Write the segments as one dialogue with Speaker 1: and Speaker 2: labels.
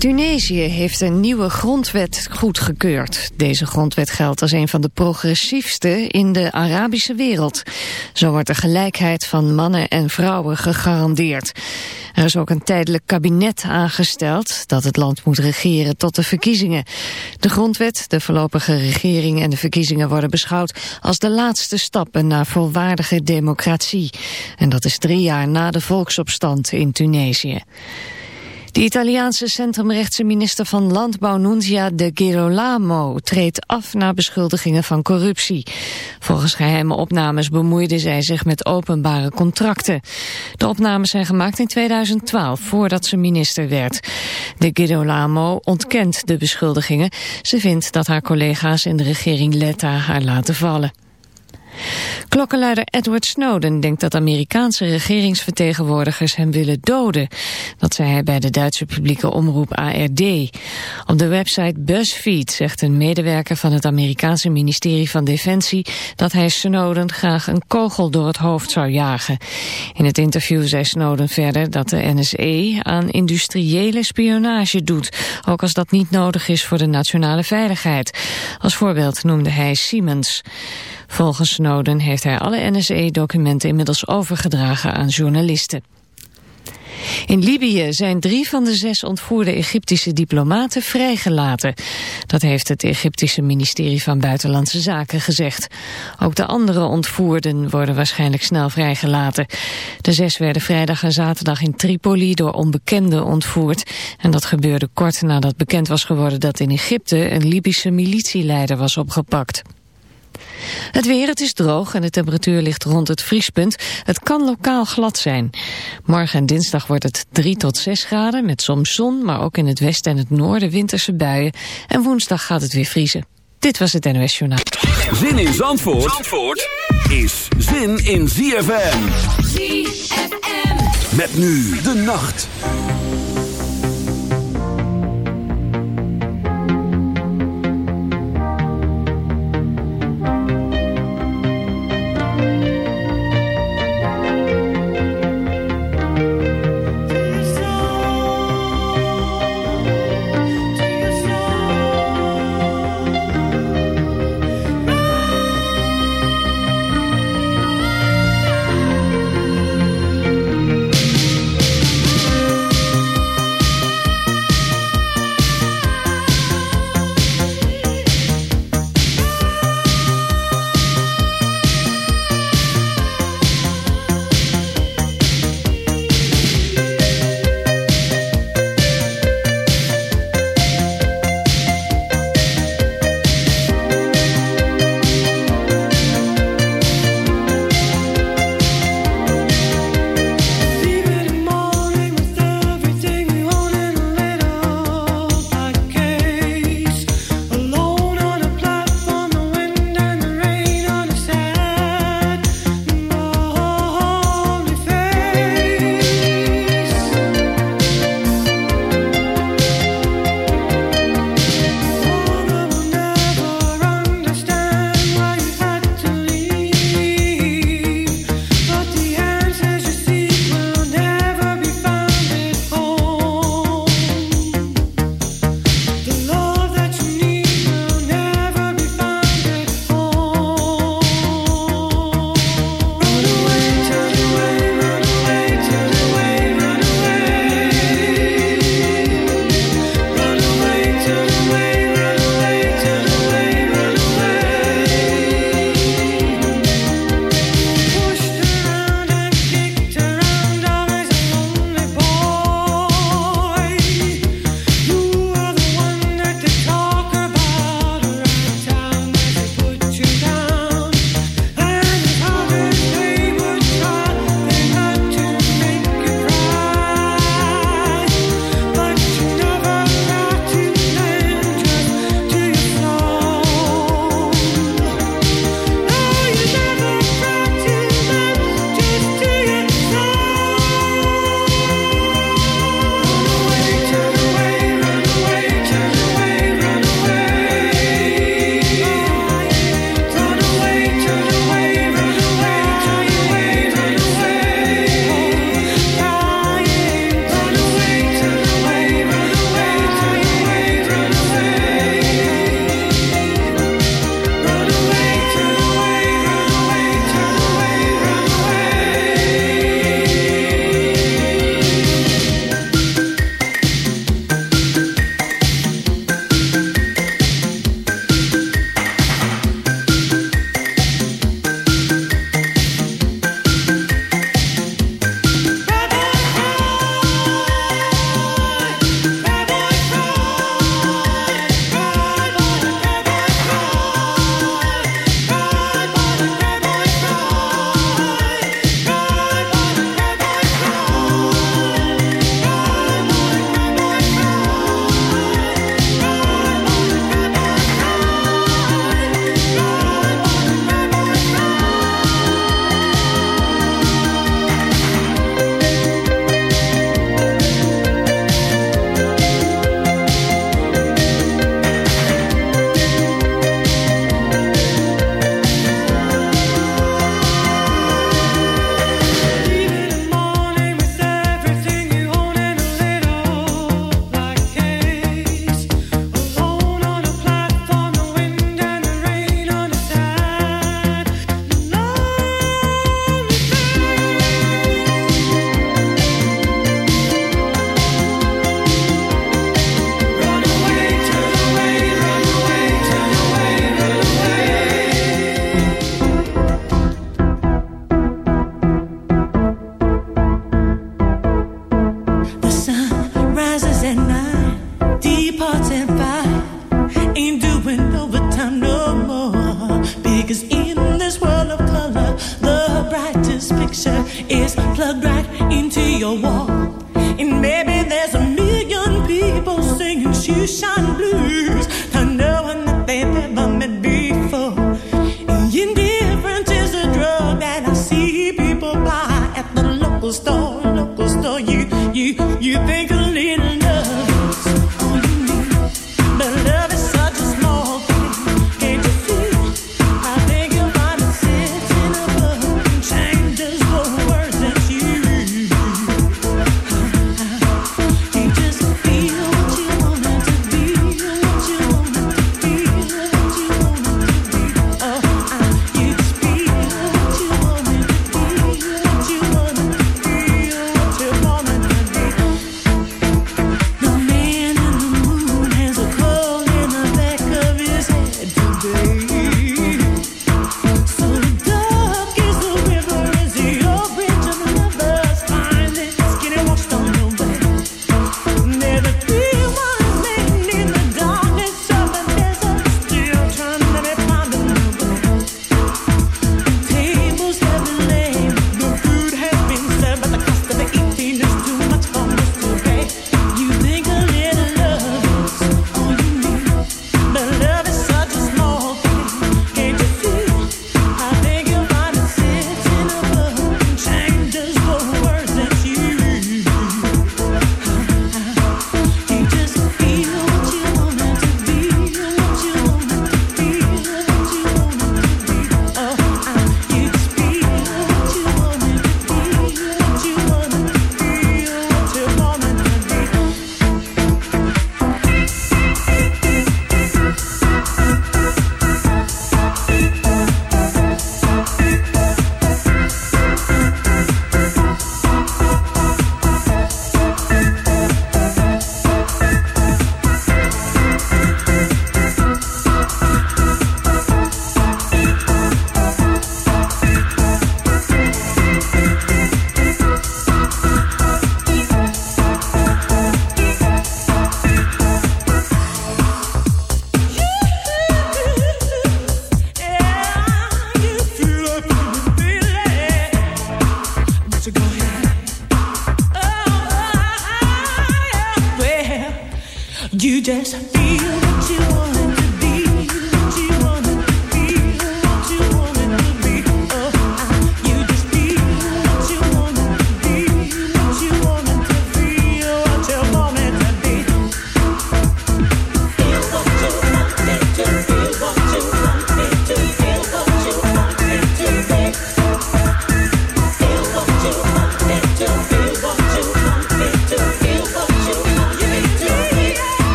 Speaker 1: Tunesië heeft een nieuwe grondwet goedgekeurd. Deze grondwet geldt als een van de progressiefste in de Arabische wereld. Zo wordt de gelijkheid van mannen en vrouwen gegarandeerd. Er is ook een tijdelijk kabinet aangesteld dat het land moet regeren tot de verkiezingen. De grondwet, de voorlopige regering en de verkiezingen worden beschouwd als de laatste stappen naar volwaardige democratie. En dat is drie jaar na de volksopstand in Tunesië. De Italiaanse centrumrechtse minister van Landbouw Nunzia de Girolamo treedt af na beschuldigingen van corruptie. Volgens geheime opnames bemoeide zij zich met openbare contracten. De opnames zijn gemaakt in 2012, voordat ze minister werd. De Girolamo ontkent de beschuldigingen. Ze vindt dat haar collega's in de regering Letta haar laten vallen. Klokkenluider Edward Snowden denkt dat Amerikaanse regeringsvertegenwoordigers hem willen doden. Dat zei hij bij de Duitse publieke omroep ARD. Op de website BuzzFeed zegt een medewerker van het Amerikaanse ministerie van Defensie dat hij Snowden graag een kogel door het hoofd zou jagen. In het interview zei Snowden verder dat de NSE aan industriële spionage doet, ook als dat niet nodig is voor de nationale veiligheid. Als voorbeeld noemde hij Siemens. Volgens Snowden heeft hij alle NSE-documenten inmiddels overgedragen aan journalisten. In Libië zijn drie van de zes ontvoerde Egyptische diplomaten vrijgelaten. Dat heeft het Egyptische ministerie van Buitenlandse Zaken gezegd. Ook de andere ontvoerden worden waarschijnlijk snel vrijgelaten. De zes werden vrijdag en zaterdag in Tripoli door onbekenden ontvoerd. En dat gebeurde kort nadat bekend was geworden dat in Egypte een Libische militieleider was opgepakt. Het weer, het is droog en de temperatuur ligt rond het vriespunt. Het kan lokaal glad zijn. Morgen en dinsdag wordt het 3 tot 6 graden met soms zon, maar ook in het westen en het noorden winterse buien. En woensdag gaat het weer vriezen. Dit was het NOS Journaal.
Speaker 2: Zin in Zandvoort, Zandvoort is zin in ZFM. ZFM. Met nu de nacht.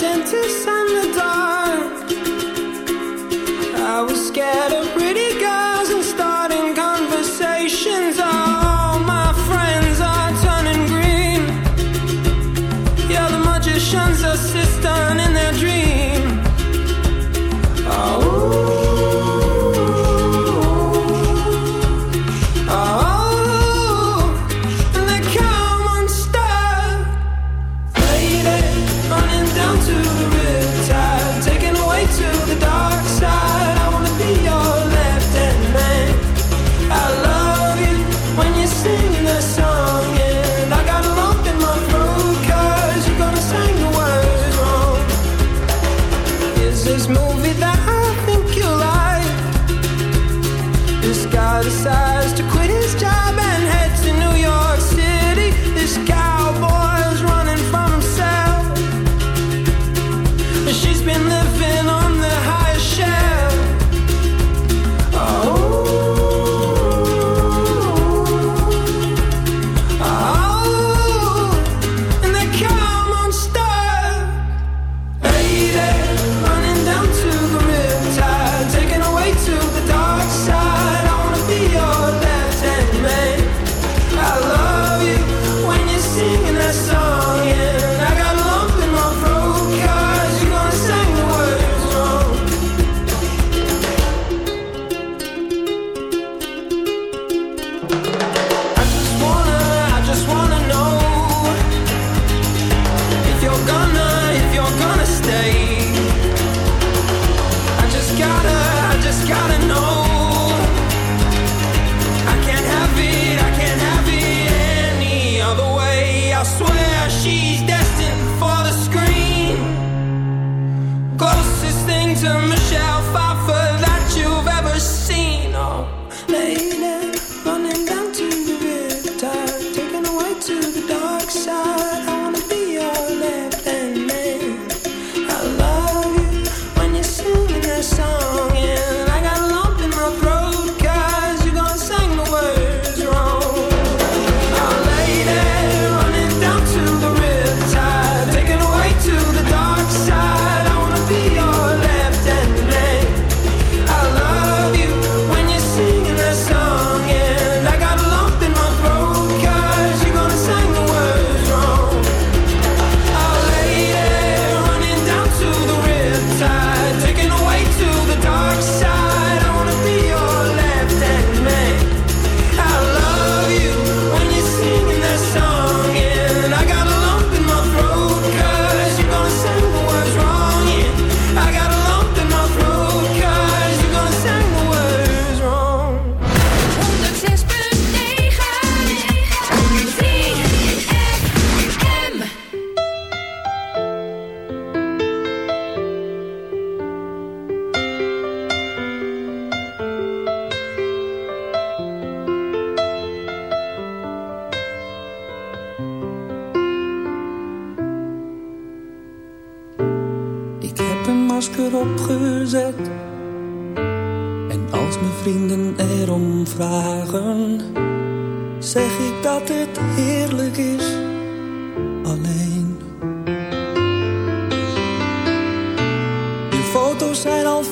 Speaker 3: dentist.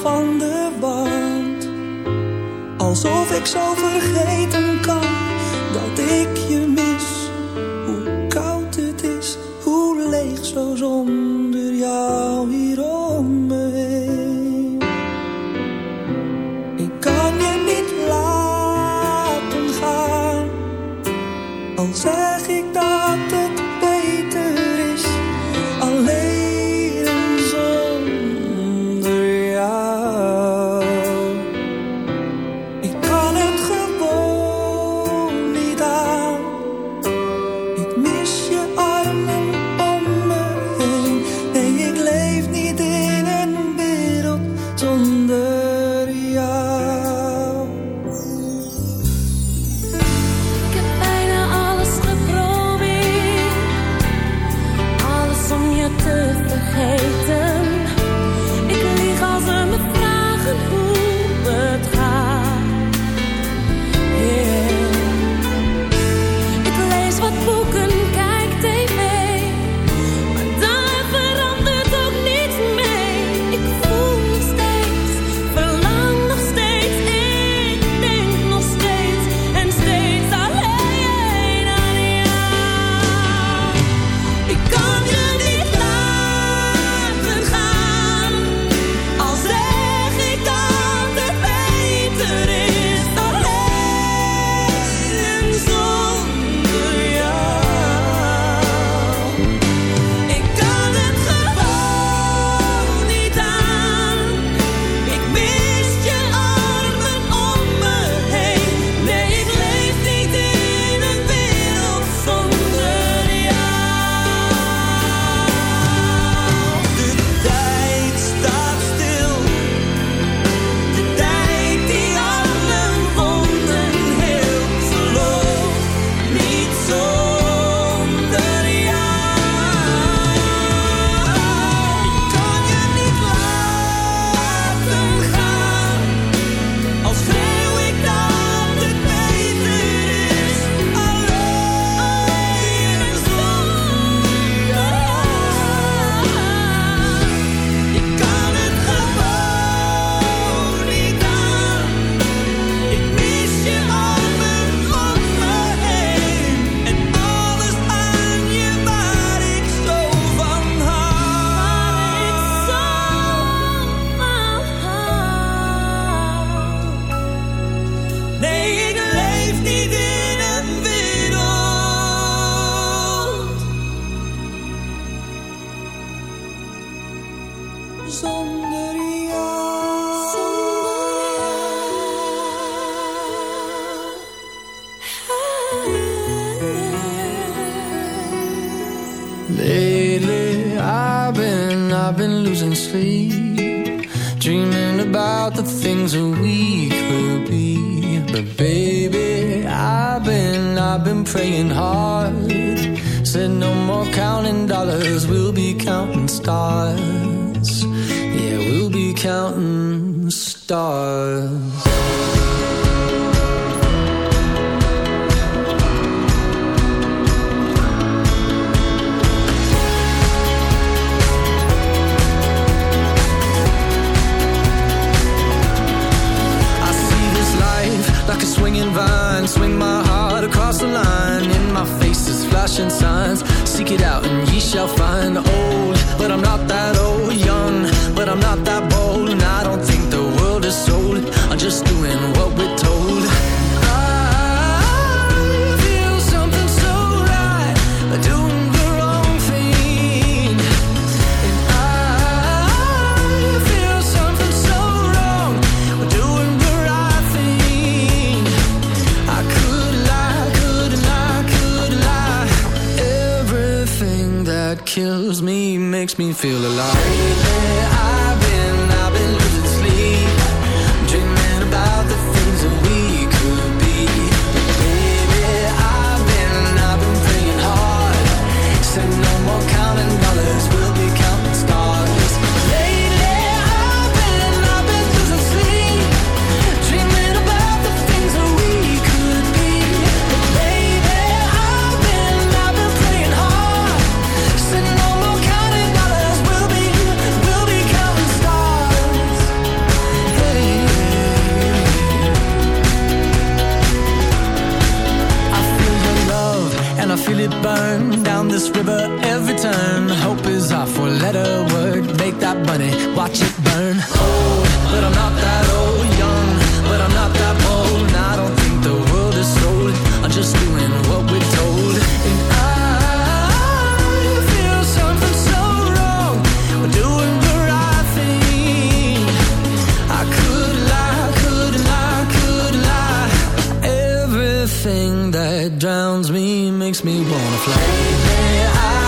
Speaker 4: Dreaming about the things that we could be
Speaker 5: thing that drowns me
Speaker 6: makes me wanna fly. Baby, I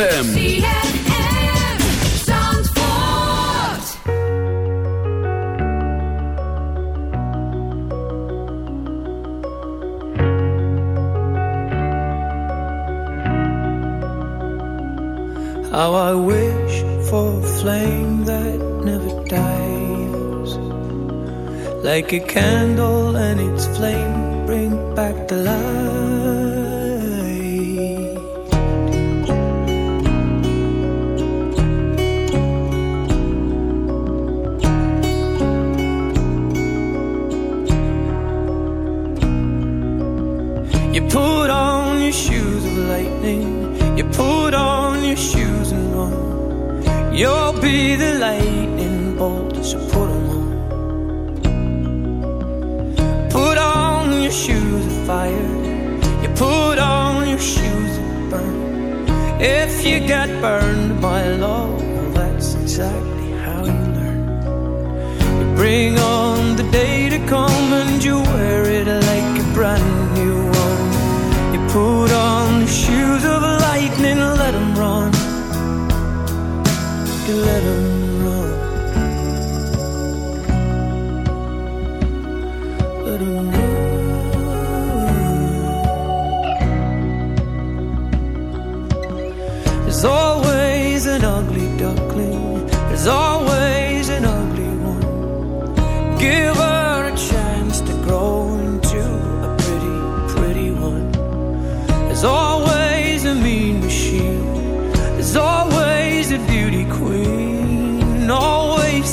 Speaker 3: ZFM. How I wish for a flame that never dies Like a candle and its flame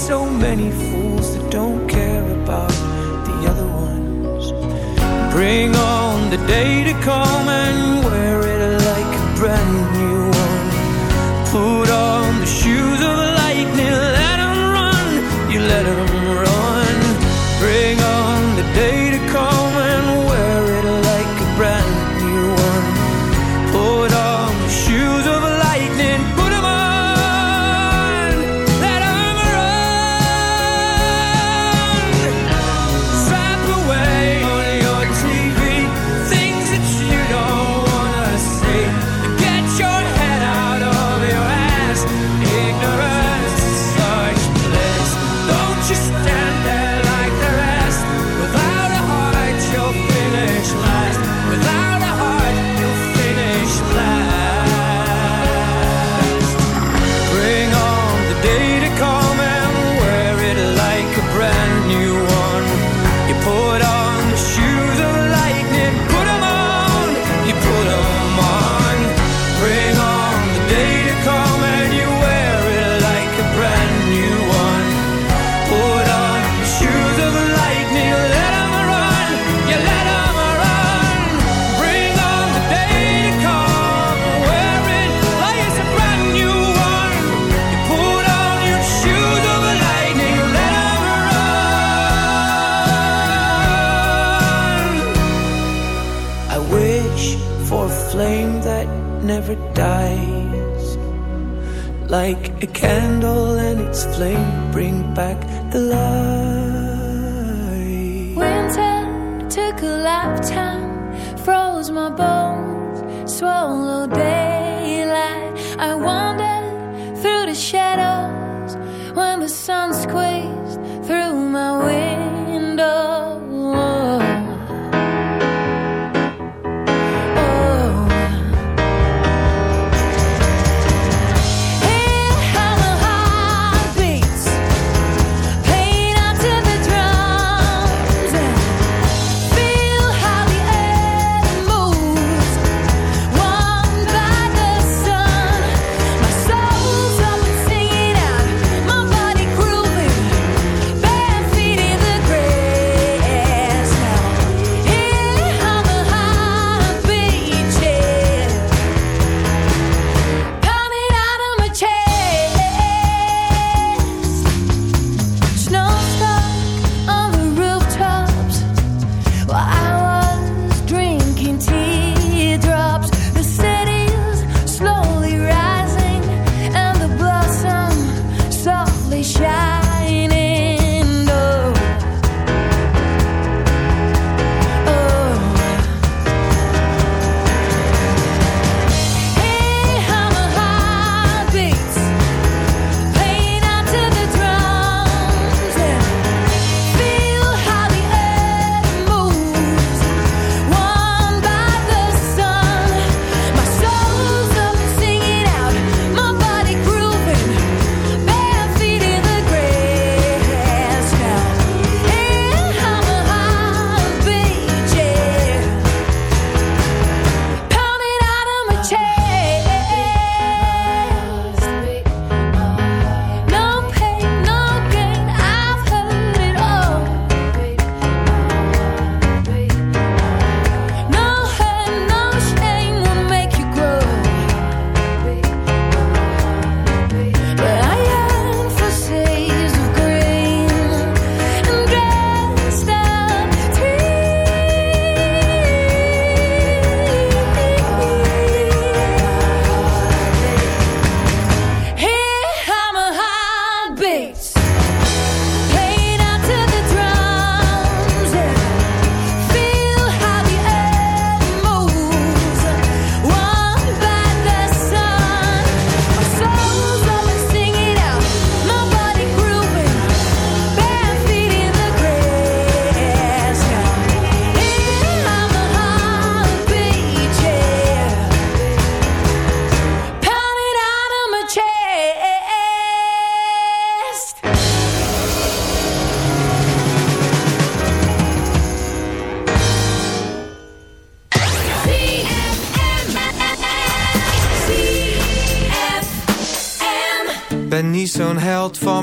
Speaker 3: so many fools that don't care about the other ones. Bring on the day to come and wear it like a brand new candle and its flame bring back the light.
Speaker 7: Winter took a lifetime, froze my bones, swallowed
Speaker 8: down.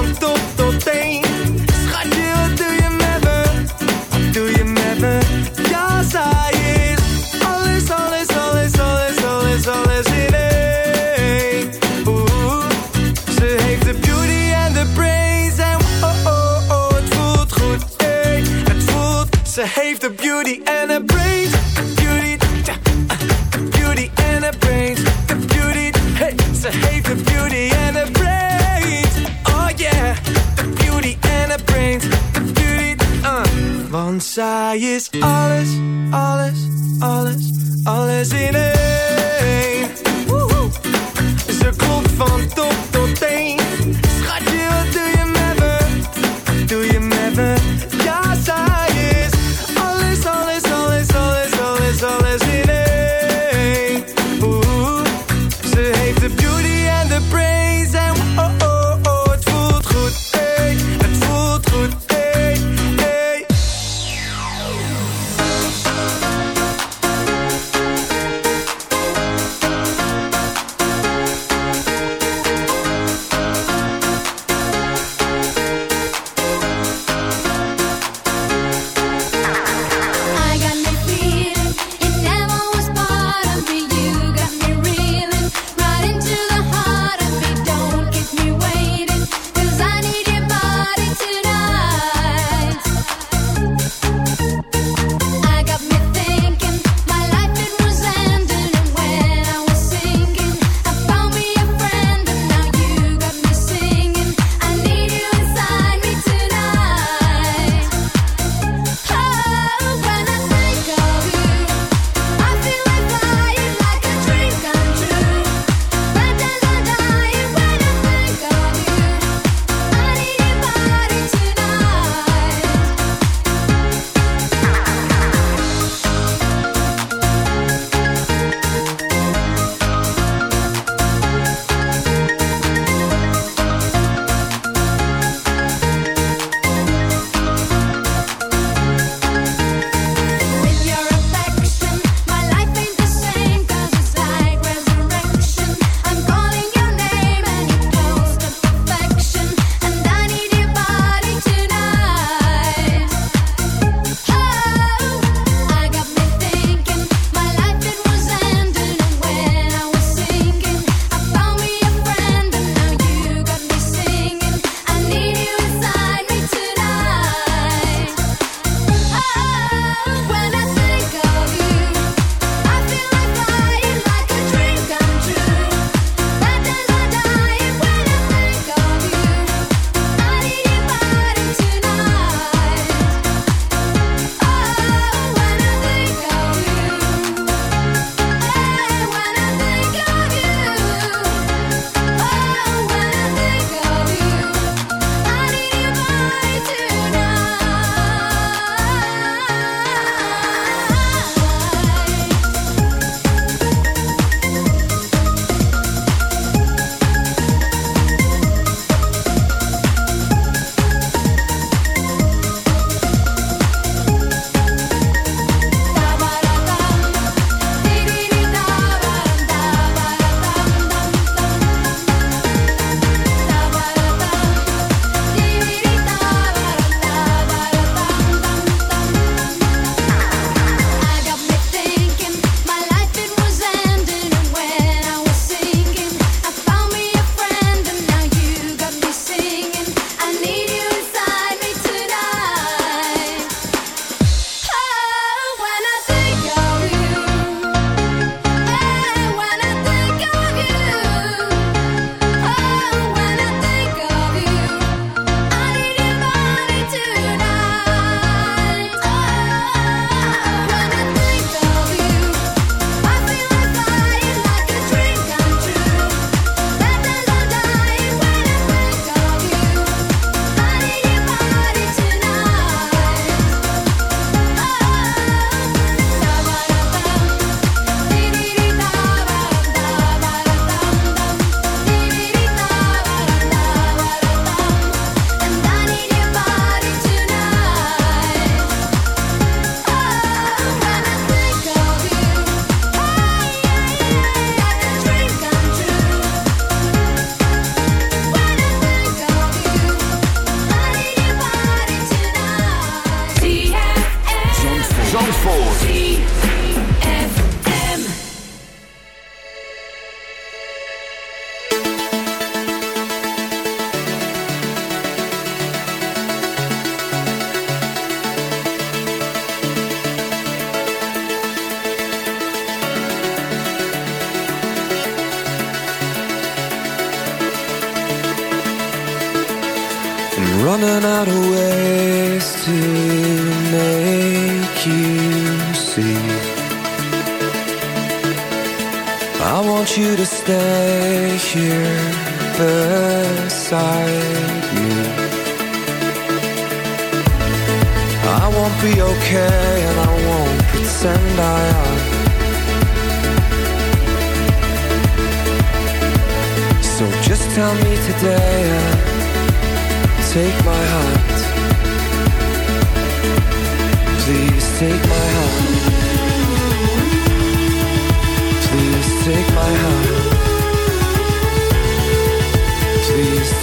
Speaker 8: Van top tot teen. Schatje, wat doe je met me? Wat doe je met me? Ja, zij is alles, alles, alles, alles, alles, alles in één. Oeh, ze heeft de beauty en de brains en oh, oh, oh, het voelt goed, hey, het voelt. Ze heeft de beauty en de brains, beauty, ah, beauty en de brains, de beauty, hey, ze heeft de Zij is alles, alles, alles, alles in één. Ze klopt van top tot teen.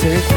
Speaker 9: music.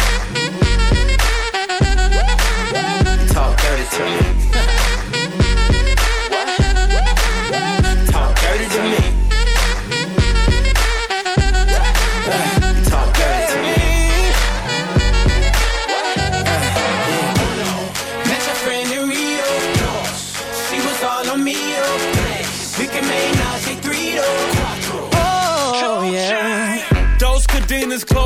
Speaker 10: Thank you.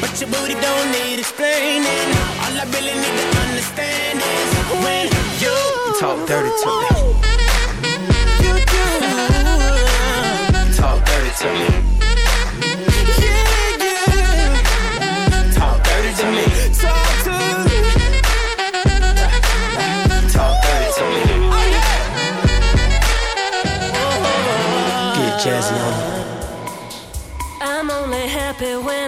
Speaker 11: but your booty don't need explaining. All I really need to understand is when you
Speaker 10: You talk dirty to me.
Speaker 11: you do.
Speaker 10: You talk dirty to me.
Speaker 11: Yeah, yeah.
Speaker 10: Talk dirty to me.
Speaker 11: Talk to me.
Speaker 10: Talk dirty to me.
Speaker 11: Oh, yeah.
Speaker 10: Get jazzy on 'em.
Speaker 12: I'm only happy when it rains.